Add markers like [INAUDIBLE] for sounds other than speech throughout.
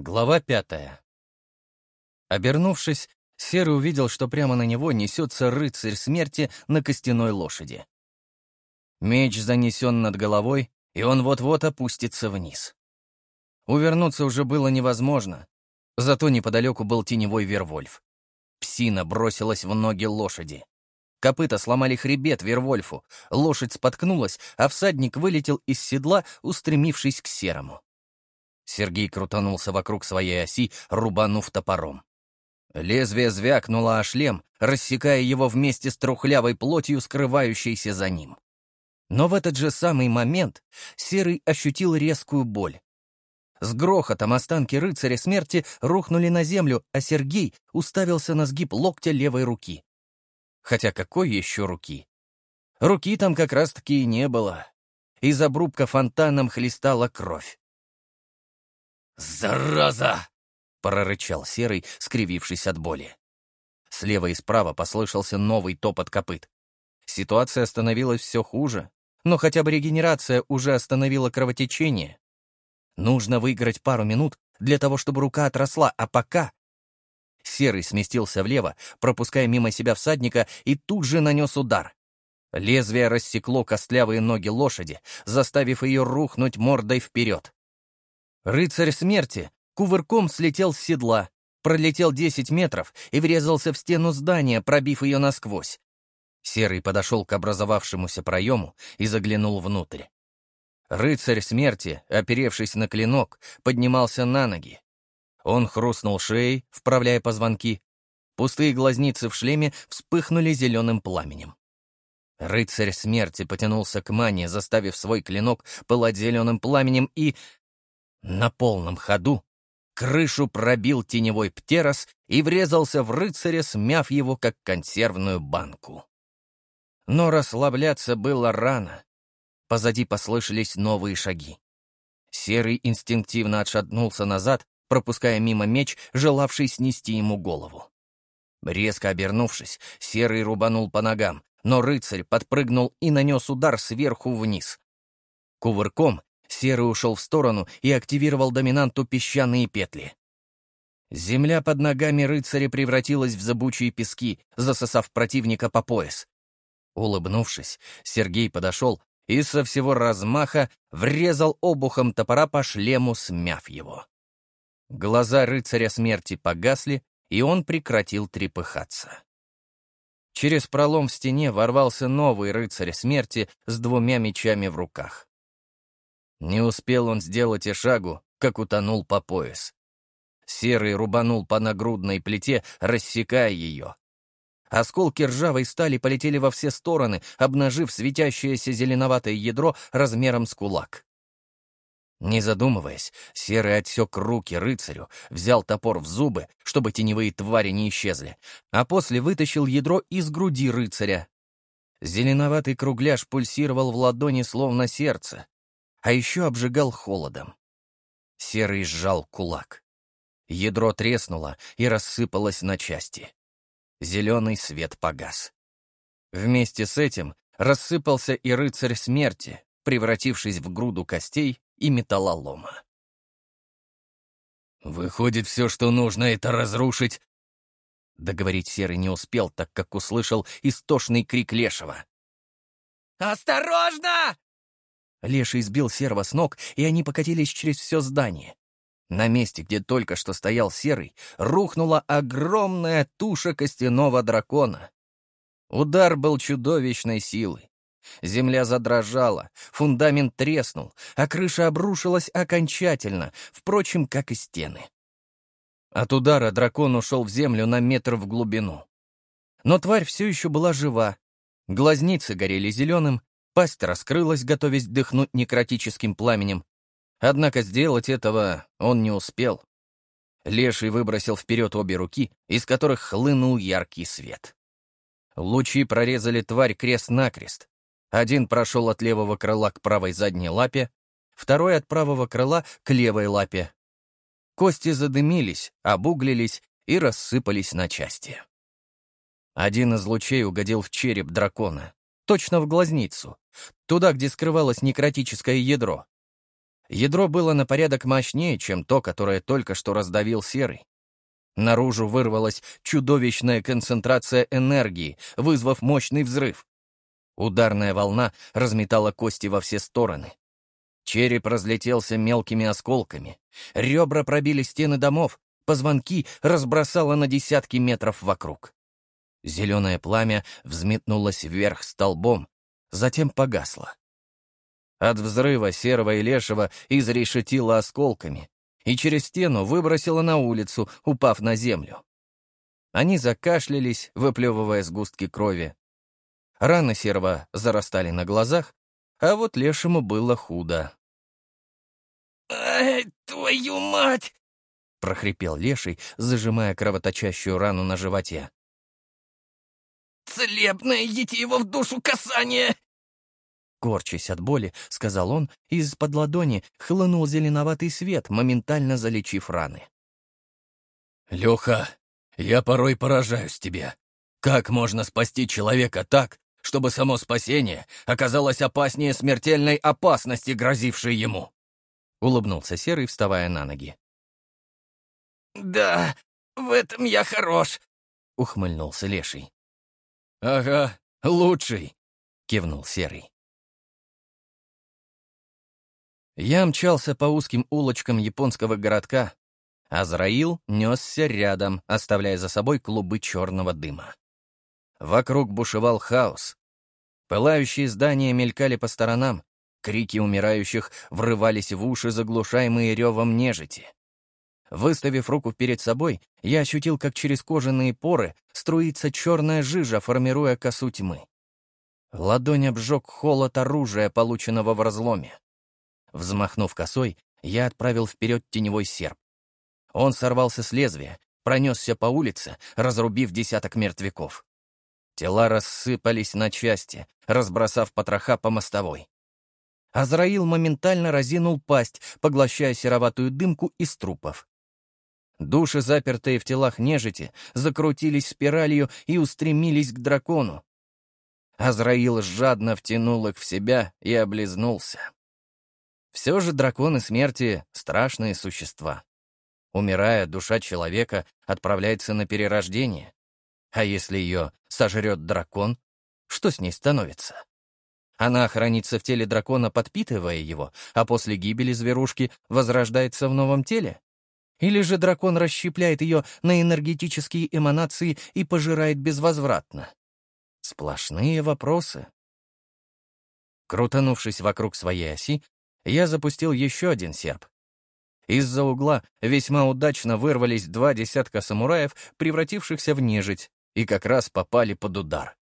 Глава пятая. Обернувшись, Серый увидел, что прямо на него несется рыцарь смерти на костяной лошади. Меч занесен над головой, и он вот-вот опустится вниз. Увернуться уже было невозможно, зато неподалеку был теневой Вервольф. Псина бросилась в ноги лошади. Копыта сломали хребет Вервольфу, лошадь споткнулась, а всадник вылетел из седла, устремившись к Серому. Сергей крутанулся вокруг своей оси, рубанув топором. Лезвие звякнуло о шлем, рассекая его вместе с трухлявой плотью, скрывающейся за ним. Но в этот же самый момент Серый ощутил резкую боль. С грохотом останки рыцаря смерти рухнули на землю, а Сергей уставился на сгиб локтя левой руки. Хотя какой еще руки? Руки там как раз-таки и не было. Из обрубка фонтаном хлестала кровь. «Зараза!» — прорычал Серый, скривившись от боли. Слева и справа послышался новый топот копыт. Ситуация становилась все хуже, но хотя бы регенерация уже остановила кровотечение. Нужно выиграть пару минут для того, чтобы рука отросла, а пока... Серый сместился влево, пропуская мимо себя всадника, и тут же нанес удар. Лезвие рассекло костлявые ноги лошади, заставив ее рухнуть мордой вперед. Рыцарь смерти кувырком слетел с седла, пролетел 10 метров и врезался в стену здания, пробив ее насквозь. Серый подошел к образовавшемуся проему и заглянул внутрь. Рыцарь смерти, оперевшись на клинок, поднимался на ноги. Он хрустнул шеей, вправляя позвонки. Пустые глазницы в шлеме вспыхнули зеленым пламенем. Рыцарь смерти потянулся к мане, заставив свой клинок пылать зеленым пламенем и на полном ходу крышу пробил теневой птерос и врезался в рыцаря, смяв его, как консервную банку. Но расслабляться было рано. Позади послышались новые шаги. Серый инстинктивно отшатнулся назад, пропуская мимо меч, желавший снести ему голову. Резко обернувшись, Серый рубанул по ногам, но рыцарь подпрыгнул и нанес удар сверху вниз. Кувырком Серый ушел в сторону и активировал доминанту песчаные петли. Земля под ногами рыцаря превратилась в забучие пески, засосав противника по пояс. Улыбнувшись, Сергей подошел и со всего размаха врезал обухом топора по шлему, смяв его. Глаза рыцаря смерти погасли, и он прекратил трепыхаться. Через пролом в стене ворвался новый рыцарь смерти с двумя мечами в руках. Не успел он сделать и шагу, как утонул по пояс. Серый рубанул по нагрудной плите, рассекая ее. Осколки ржавой стали полетели во все стороны, обнажив светящееся зеленоватое ядро размером с кулак. Не задумываясь, Серый отсек руки рыцарю, взял топор в зубы, чтобы теневые твари не исчезли, а после вытащил ядро из груди рыцаря. Зеленоватый кругляш пульсировал в ладони словно сердце, а еще обжигал холодом. Серый сжал кулак. Ядро треснуло и рассыпалось на части. Зеленый свет погас. Вместе с этим рассыпался и рыцарь смерти, превратившись в груду костей и металлолома. «Выходит, все, что нужно, это разрушить...» Договорить Серый не успел, так как услышал истошный крик Лешего. «Осторожно!» Леший сбил серва с ног, и они покатились через все здание. На месте, где только что стоял серый, рухнула огромная туша костяного дракона. Удар был чудовищной силы. Земля задрожала, фундамент треснул, а крыша обрушилась окончательно, впрочем, как и стены. От удара дракон ушел в землю на метр в глубину. Но тварь все еще была жива. Глазницы горели зеленым, Пасть раскрылась, готовясь дыхнуть некротическим пламенем. Однако сделать этого он не успел. Леший выбросил вперед обе руки, из которых хлынул яркий свет. Лучи прорезали тварь крест-накрест. Один прошел от левого крыла к правой задней лапе, второй от правого крыла к левой лапе. Кости задымились, обуглились и рассыпались на части. Один из лучей угодил в череп дракона, точно в глазницу, туда, где скрывалось некротическое ядро. Ядро было на порядок мощнее, чем то, которое только что раздавил Серый. Наружу вырвалась чудовищная концентрация энергии, вызвав мощный взрыв. Ударная волна разметала кости во все стороны. Череп разлетелся мелкими осколками. Ребра пробили стены домов, позвонки разбросало на десятки метров вокруг. Зеленое пламя взметнулось вверх столбом, затем погасло. От взрыва серого и лешего изрешетило осколками и через стену выбросило на улицу, упав на землю. Они закашлялись, выплевывая сгустки крови. Раны серого зарастали на глазах, а вот лешему было худо. «Ай, твою мать!» — прохрипел леший, зажимая кровоточащую рану на животе. «Целебное, его в душу касание!» Корчась от боли, сказал он, и из-под ладони хлынул зеленоватый свет, моментально залечив раны. «Леха, я порой поражаюсь тебе. Как можно спасти человека так, чтобы само спасение оказалось опаснее смертельной опасности, грозившей ему?» Улыбнулся Серый, вставая на ноги. «Да, в этом я хорош», — ухмыльнулся Леший. «Ага, лучший», — кивнул Серый. Я мчался по узким улочкам японского городка. Азраил несся рядом, оставляя за собой клубы черного дыма. Вокруг бушевал хаос. Пылающие здания мелькали по сторонам, крики умирающих врывались в уши, заглушаемые ревом нежити. Выставив руку перед собой, я ощутил, как через кожаные поры струится черная жижа, формируя косу тьмы. Ладонь обжег холод оружия, полученного в разломе. Взмахнув косой, я отправил вперед теневой серп. Он сорвался с лезвия, пронесся по улице, разрубив десяток мертвяков. Тела рассыпались на части, разбросав потроха по мостовой. Азраил моментально разинул пасть, поглощая сероватую дымку из трупов. Души, запертые в телах нежити, закрутились спиралью и устремились к дракону. Азраил жадно втянул их в себя и облизнулся. Все же драконы смерти — страшные существа. Умирая, душа человека отправляется на перерождение. А если ее сожрет дракон, что с ней становится? Она хранится в теле дракона, подпитывая его, а после гибели зверушки возрождается в новом теле? Или же дракон расщепляет ее на энергетические эманации и пожирает безвозвратно? Сплошные вопросы. Крутанувшись вокруг своей оси, я запустил еще один серп. Из-за угла весьма удачно вырвались два десятка самураев, превратившихся в нежить, и как раз попали под удар.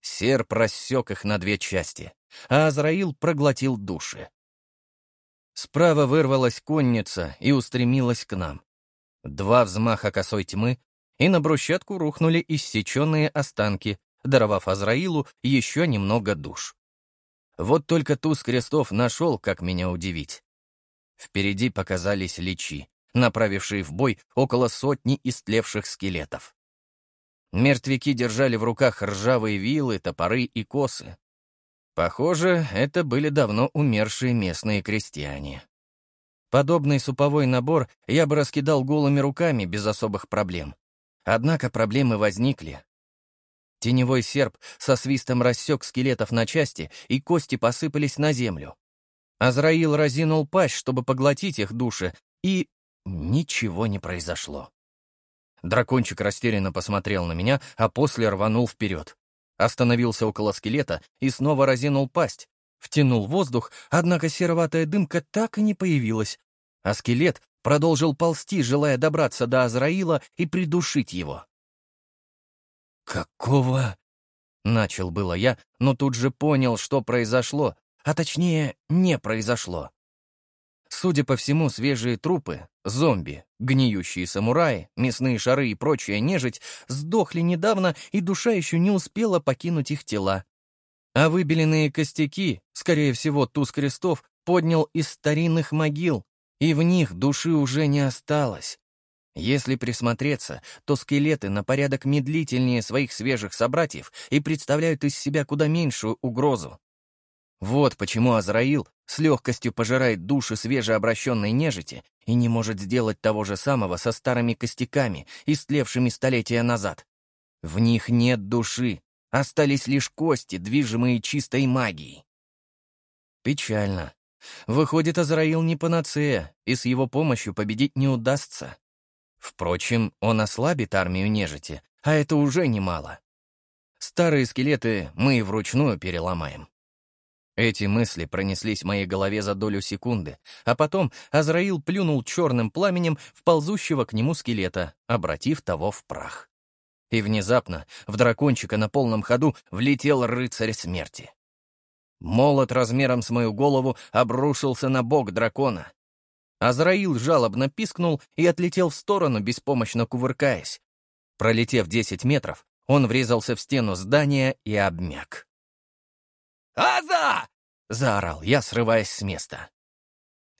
Серп рассек их на две части, а Азраил проглотил души. Справа вырвалась конница и устремилась к нам. Два взмаха косой тьмы, и на брусчатку рухнули иссеченные останки, даровав Азраилу еще немного душ. Вот только туз крестов нашел, как меня удивить. Впереди показались личи, направившие в бой около сотни истлевших скелетов. Мертвяки держали в руках ржавые вилы, топоры и косы. Похоже, это были давно умершие местные крестьяне. Подобный суповой набор я бы раскидал голыми руками без особых проблем. Однако проблемы возникли. Теневой серп со свистом рассек скелетов на части, и кости посыпались на землю. Азраил разинул пасть, чтобы поглотить их души, и ничего не произошло. Дракончик растерянно посмотрел на меня, а после рванул вперед. Остановился около скелета и снова разинул пасть. Втянул воздух, однако сероватая дымка так и не появилась, а скелет продолжил ползти, желая добраться до Азраила и придушить его. «Какого?» — начал было я, но тут же понял, что произошло, а точнее, не произошло. Судя по всему, свежие трупы, зомби, гниющие самураи, мясные шары и прочая нежить сдохли недавно, и душа еще не успела покинуть их тела. А выбеленные костяки, скорее всего, туз крестов, поднял из старинных могил, и в них души уже не осталось. Если присмотреться, то скелеты на порядок медлительнее своих свежих собратьев и представляют из себя куда меньшую угрозу. Вот почему Азраил с легкостью пожирает души свежеобращенной нежити и не может сделать того же самого со старыми костяками, истлевшими столетия назад. В них нет души, остались лишь кости, движимые чистой магией. Печально. Выходит, Азраил не панацея, и с его помощью победить не удастся. Впрочем, он ослабит армию нежити, а это уже немало. Старые скелеты мы вручную переломаем. Эти мысли пронеслись в моей голове за долю секунды, а потом Азраил плюнул черным пламенем в ползущего к нему скелета, обратив того в прах. И внезапно в дракончика на полном ходу влетел рыцарь смерти. Молот размером с мою голову обрушился на бок дракона. Азраил жалобно пискнул и отлетел в сторону, беспомощно кувыркаясь. Пролетев десять метров, он врезался в стену здания и обмяк. «Аза!» — заорал я, срываясь с места.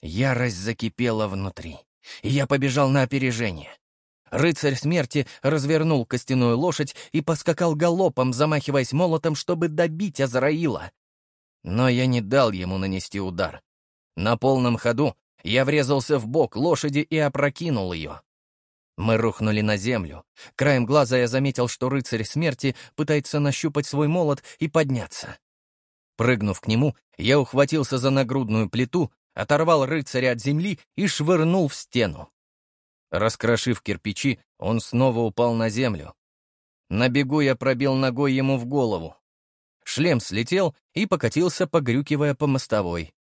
Ярость закипела внутри, и я побежал на опережение. Рыцарь смерти развернул костяную лошадь и поскакал галопом, замахиваясь молотом, чтобы добить Азраила. Но я не дал ему нанести удар. На полном ходу я врезался в бок лошади и опрокинул ее. Мы рухнули на землю. Краем глаза я заметил, что рыцарь смерти пытается нащупать свой молот и подняться. Прыгнув к нему, я ухватился за нагрудную плиту, оторвал рыцаря от земли и швырнул в стену. Раскрошив кирпичи, он снова упал на землю. На бегу я пробил ногой ему в голову. Шлем слетел и покатился, погрюкивая по мостовой.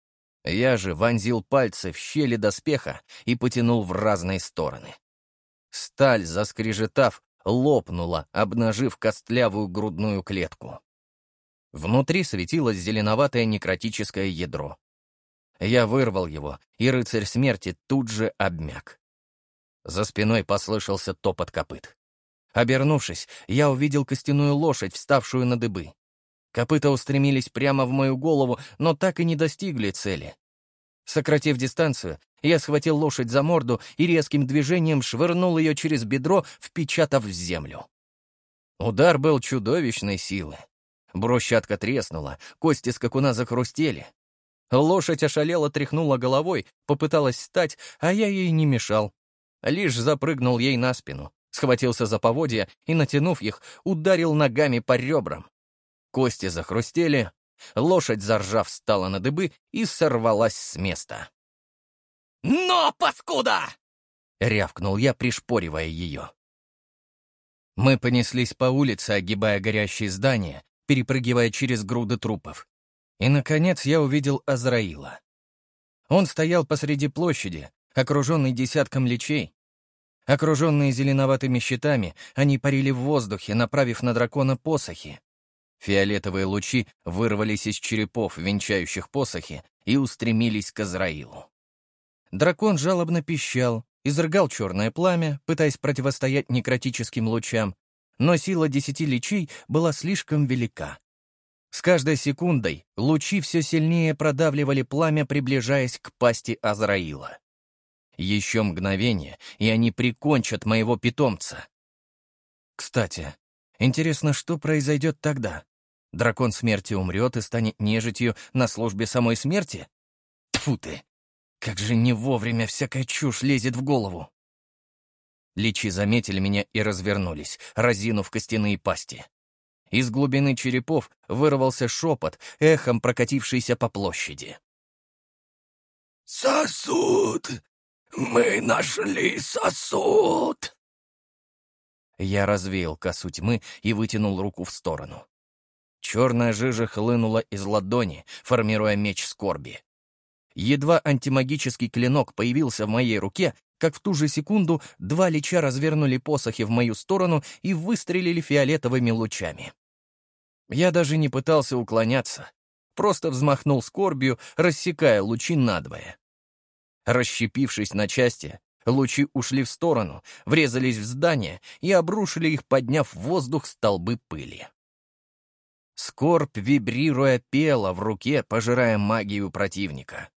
Я же вонзил пальцы в щели доспеха и потянул в разные стороны. Сталь, заскрежетав, лопнула, обнажив костлявую грудную клетку. Внутри светилось зеленоватое некротическое ядро. Я вырвал его, и рыцарь смерти тут же обмяк. За спиной послышался топот копыт. Обернувшись, я увидел костяную лошадь, вставшую на дыбы. Копыта устремились прямо в мою голову, но так и не достигли цели. Сократив дистанцию, я схватил лошадь за морду и резким движением швырнул ее через бедро, впечатав в землю. Удар был чудовищной силы. Брусчатка треснула, кости скакуна захрустели. Лошадь ошалела, тряхнула головой, попыталась встать, а я ей не мешал. Лишь запрыгнул ей на спину, схватился за поводья и, натянув их, ударил ногами по ребрам. Кости захрустели, лошадь, заржав, встала на дыбы и сорвалась с места. «Но, паскуда!» — рявкнул я, пришпоривая ее. Мы понеслись по улице, огибая горящие здания, перепрыгивая через груды трупов. И, наконец, я увидел Азраила. Он стоял посреди площади, окруженный десятком личей. Окруженные зеленоватыми щитами, они парили в воздухе, направив на дракона посохи. Фиолетовые лучи вырвались из черепов, венчающих посохи, и устремились к Азраилу. Дракон жалобно пищал, изрыгал черное пламя, пытаясь противостоять некротическим лучам, но сила десяти личей была слишком велика. С каждой секундой лучи все сильнее продавливали пламя, приближаясь к пасти Азраила. Еще мгновение, и они прикончат моего питомца. Кстати, интересно, что произойдет тогда? Дракон смерти умрет и станет нежитью на службе самой смерти? Тьфу ты! Как же не вовремя всякая чушь лезет в голову! Личи заметили меня и развернулись, разинув костяные пасти. Из глубины черепов вырвался шепот, эхом прокатившийся по площади. «Сосуд! Мы нашли сосуд!» Я развеял косу тьмы и вытянул руку в сторону. Черная жижа хлынула из ладони, формируя меч скорби. Едва антимагический клинок появился в моей руке, как в ту же секунду два лича развернули посохи в мою сторону и выстрелили фиолетовыми лучами. Я даже не пытался уклоняться, просто взмахнул скорбью, рассекая лучи надвое. Расщепившись на части, лучи ушли в сторону, врезались в здание и обрушили их, подняв в воздух столбы пыли. Скорбь, вибрируя, пела в руке, пожирая магию противника.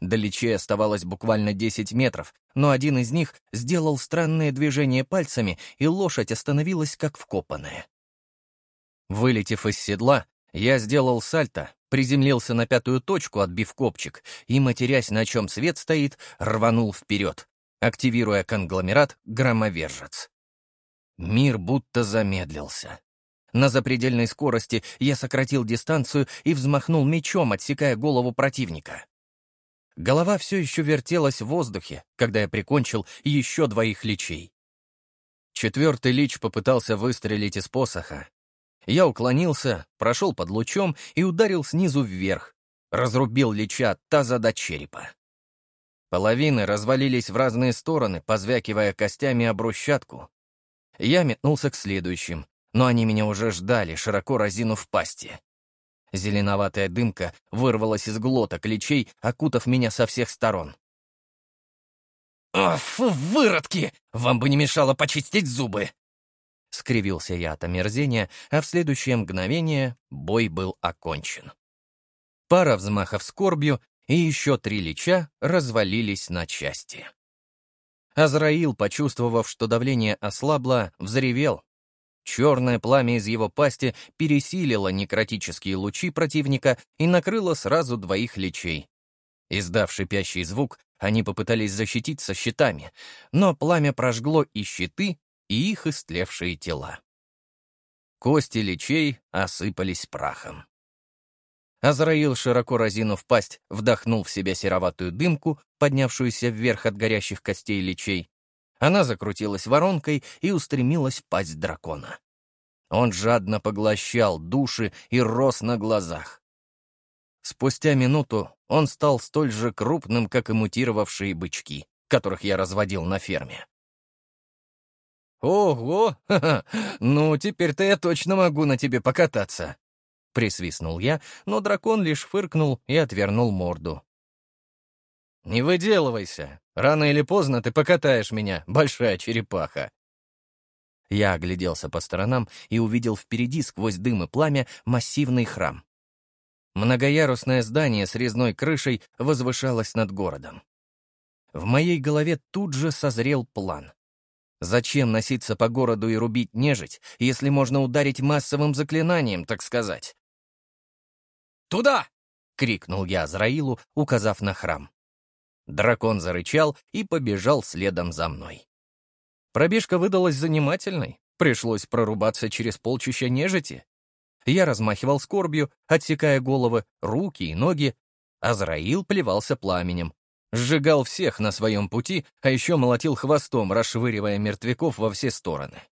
До личей оставалось буквально 10 метров, но один из них сделал странное движение пальцами, и лошадь остановилась как вкопанная. Вылетев из седла, я сделал сальто, приземлился на пятую точку, отбив копчик, и, матерясь, на чем свет стоит, рванул вперед, активируя конгломерат «Громовержец». Мир будто замедлился. На запредельной скорости я сократил дистанцию и взмахнул мечом, отсекая голову противника. Голова все еще вертелась в воздухе, когда я прикончил еще двоих личей. Четвертый лич попытался выстрелить из посоха. Я уклонился, прошел под лучом и ударил снизу вверх. Разрубил лича от таза до черепа. Половины развалились в разные стороны, позвякивая костями об брусчатку. Я метнулся к следующим, но они меня уже ждали, широко разинув пасти. Зеленоватая дымка вырвалась из глоток личей, окутав меня со всех сторон. «О, фу, выродки! Вам бы не мешало почистить зубы!» Скривился я от омерзения, а в следующее мгновение бой был окончен. Пара взмахов скорбью, и еще три лича развалились на части. Азраил, почувствовав, что давление ослабло, взревел. Черное пламя из его пасти пересилило некротические лучи противника и накрыло сразу двоих личей. Издав шипящий звук, они попытались защититься щитами, но пламя прожгло и щиты, и их истлевшие тела. Кости личей осыпались прахом. Азраил, широко разинув пасть, вдохнул в себя сероватую дымку, поднявшуюся вверх от горящих костей личей. Она закрутилась воронкой и устремилась в пасть дракона. Он жадно поглощал души и рос на глазах. Спустя минуту он стал столь же крупным, как и мутировавшие бычки, которых я разводил на ферме. «Ого! Ха [LAUGHS] -ха, ну, теперь-то я точно могу на тебе покататься!» Присвистнул я, но дракон лишь фыркнул и отвернул морду. «Не выделывайся. Рано или поздно ты покатаешь меня, большая черепаха». Я огляделся по сторонам и увидел впереди сквозь дым и пламя массивный храм. Многоярусное здание с резной крышей возвышалось над городом. В моей голове тут же созрел план. Зачем носиться по городу и рубить нежить, если можно ударить массовым заклинанием, так сказать? «Туда!» — крикнул я Азраилу, указав на храм. Дракон зарычал и побежал следом за мной. Пробежка выдалась занимательной, пришлось прорубаться через полчища нежити. Я размахивал скорбью, отсекая головы, руки и ноги. Азраил плевался пламенем, Сжигал всех на своем пути, а еще молотил хвостом, расшвыривая мертвяков во все стороны.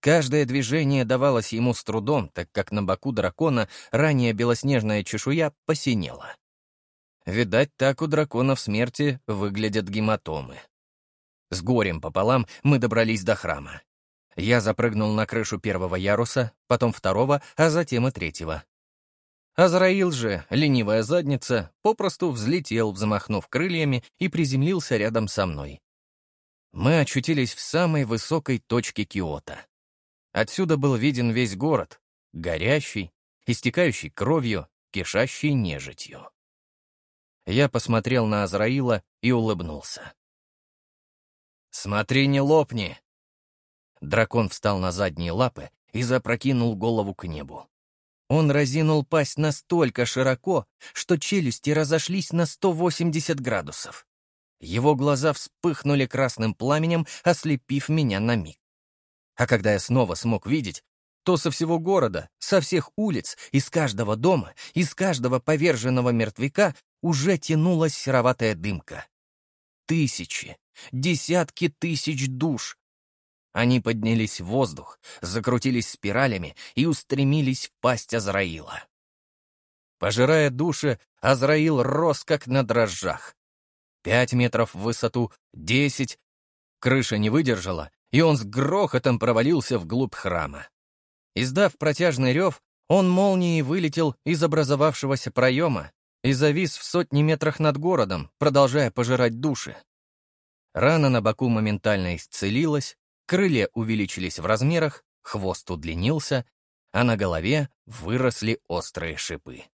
Каждое движение давалось ему с трудом, так как на боку дракона ранее белоснежная чешуя посинела. Видать, так у драконов смерти выглядят гематомы. С горем пополам мы добрались до храма. Я запрыгнул на крышу первого яруса, потом второго, а затем и третьего. Азраил же, ленивая задница, попросту взлетел, взмахнув крыльями, и приземлился рядом со мной. Мы очутились в самой высокой точке Киота. Отсюда был виден весь город, горящий, истекающий кровью, кишащий нежитью. Я посмотрел на Азраила и улыбнулся. «Смотри, не лопни!» Дракон встал на задние лапы и запрокинул голову к небу. Он разинул пасть настолько широко, что челюсти разошлись на 180 градусов. Его глаза вспыхнули красным пламенем, ослепив меня на миг. А когда я снова смог видеть, то со всего города, со всех улиц, из каждого дома, из каждого поверженного мертвяка уже тянулась сероватая дымка. Тысячи, десятки тысяч душ, они поднялись в воздух, закрутились спиралями и устремились в пасть Азраила. Пожирая души, Азраил рос как на дрожжах. Пять метров в высоту, десять. Крыша не выдержала, и он с грохотом провалился вглубь храма. Издав протяжный рев, он молнией вылетел из образовавшегося проема и завис в сотни метрах над городом, продолжая пожирать души. Рана на боку моментально исцелилась, Крылья увеличились в размерах, хвост удлинился, а на голове выросли острые шипы.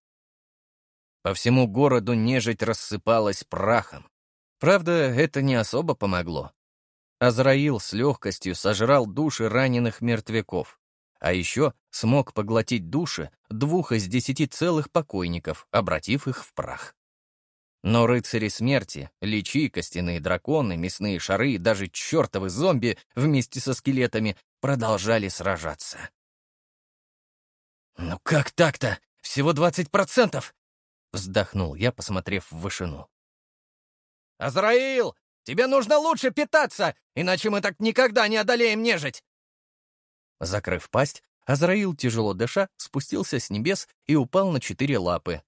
По всему городу нежить рассыпалась прахом. Правда, это не особо помогло. Азраил с легкостью сожрал души раненых мертвяков, А еще смог поглотить души двух из десяти целых покойников, обратив их в прах. Но рыцари смерти, личи, костяные драконы, мясные шары и даже чертовы зомби вместе со скелетами продолжали сражаться. «Ну как так-то? Всего двадцать процентов!» — вздохнул я, посмотрев в вышину. «Азраил, тебе нужно лучше питаться, иначе мы так никогда не одолеем нежить!» Закрыв пасть, Азраил, тяжело дыша, спустился с небес и упал на четыре лапы.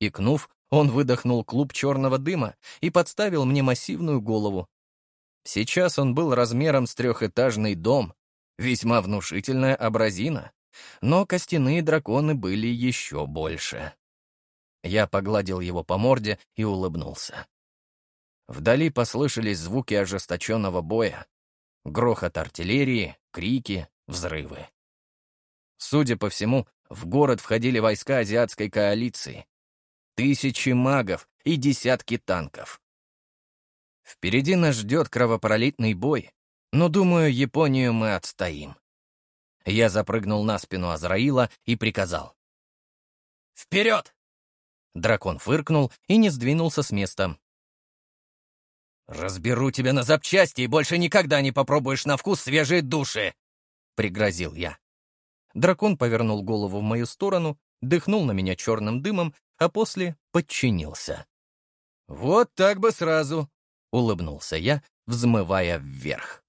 Икнув, он выдохнул клуб черного дыма и подставил мне массивную голову. Сейчас он был размером с трехэтажный дом, весьма внушительная абразина, но костяные драконы были еще больше. Я погладил его по морде и улыбнулся. Вдали послышались звуки ожесточенного боя. Грохот артиллерии, крики, взрывы. Судя по всему, в город входили войска азиатской коалиции. Тысячи магов и десятки танков. Впереди нас ждет кровопролитный бой, но, думаю, Японию мы отстоим. Я запрыгнул на спину Азраила и приказал. «Вперед!» Дракон фыркнул и не сдвинулся с места. «Разберу тебя на запчасти и больше никогда не попробуешь на вкус свежие души!» — пригрозил я. Дракон повернул голову в мою сторону, дыхнул на меня черным дымом, а после подчинился. «Вот так бы сразу!» — улыбнулся я, взмывая вверх.